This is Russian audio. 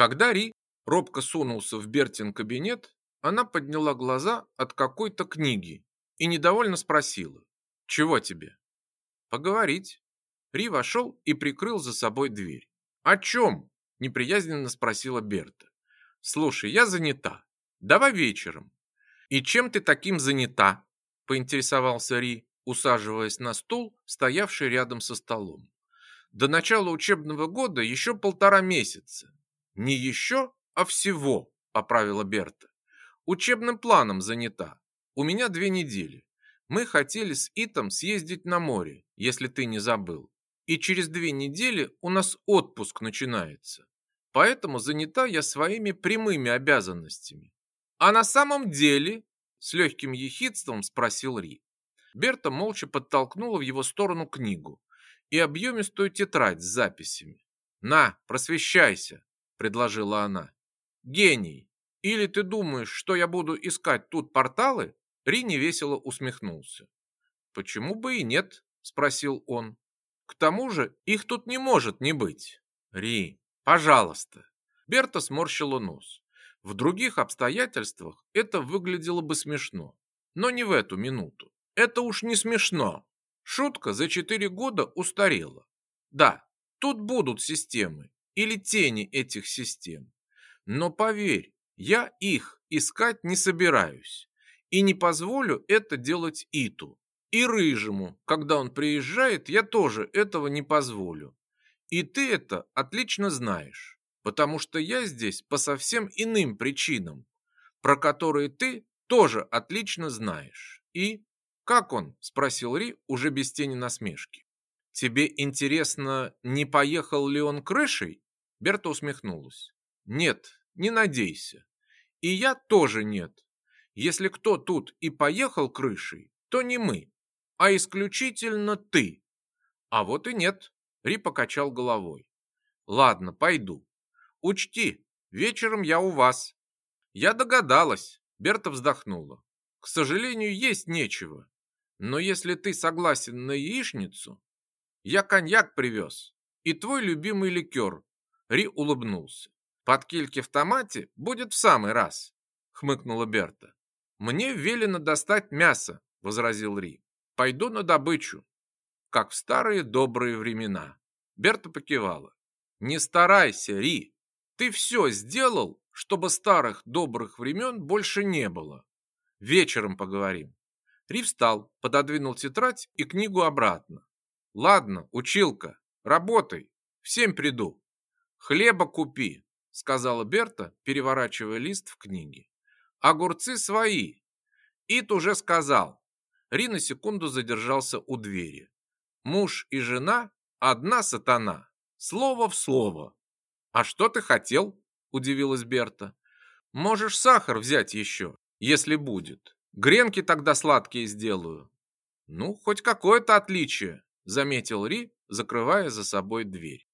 Когда Ри робко сунулся в Бертин кабинет, она подняла глаза от какой-то книги и недовольно спросила. «Чего тебе?» «Поговорить». Ри вошел и прикрыл за собой дверь. «О чем?» – неприязненно спросила Берта. «Слушай, я занята. Давай вечером». «И чем ты таким занята?» – поинтересовался Ри, усаживаясь на стул, стоявший рядом со столом. «До начала учебного года еще полтора месяца». «Не еще, а всего», – поправила Берта. «Учебным планом занята. У меня две недели. Мы хотели с Итом съездить на море, если ты не забыл. И через две недели у нас отпуск начинается. Поэтому занята я своими прямыми обязанностями. А на самом деле, с легким ехидством спросил Ри. Берта молча подтолкнула в его сторону книгу и объемистую тетрадь с записями. «На, просвещайся», — предложила она. «Гений! Или ты думаешь, что я буду искать тут порталы?» Ри невесело усмехнулся. «Почему бы и нет?» – спросил он. «К тому же их тут не может не быть. Ри, пожалуйста». Берта сморщила нос. В других обстоятельствах это выглядело бы смешно. Но не в эту минуту. Это уж не смешно. Шутка за четыре года устарела. Да, тут будут системы или тени этих систем. Но поверь, я их искать не собираюсь. И не позволю это делать Иту. И Рыжему, когда он приезжает, я тоже этого не позволю. И ты это отлично знаешь, потому что я здесь по совсем иным причинам, про которые ты тоже отлично знаешь. И как он? спросил Ри уже без тени насмешки. Тебе интересно, не поехал ли он крышей? Берта усмехнулась. Нет, не надейся. И я тоже нет. Если кто тут и поехал крышей, то не мы, а исключительно ты. А вот и нет, Ри покачал головой. Ладно, пойду. Учти, вечером я у вас. Я догадалась, Берта вздохнула. К сожалению, есть нечего. Но если ты согласен на яичницу, я коньяк привез и твой любимый ликер. Ри улыбнулся. Под кильки в томате будет в самый раз, хмыкнула Берта. «Мне велено достать мясо», — возразил Ри. «Пойду на добычу, как в старые добрые времена». Берта покивала. «Не старайся, Ри. Ты все сделал, чтобы старых добрых времен больше не было. Вечером поговорим». Ри встал, пододвинул тетрадь и книгу обратно. «Ладно, училка, работай. Всем приду». «Хлеба купи», — сказала Берта, переворачивая лист в книге. Огурцы свои. Ит уже сказал. Ри на секунду задержался у двери. Муж и жена – одна сатана. Слово в слово. А что ты хотел? Удивилась Берта. Можешь сахар взять еще, если будет. Гренки тогда сладкие сделаю. Ну, хоть какое-то отличие, заметил Ри, закрывая за собой дверь.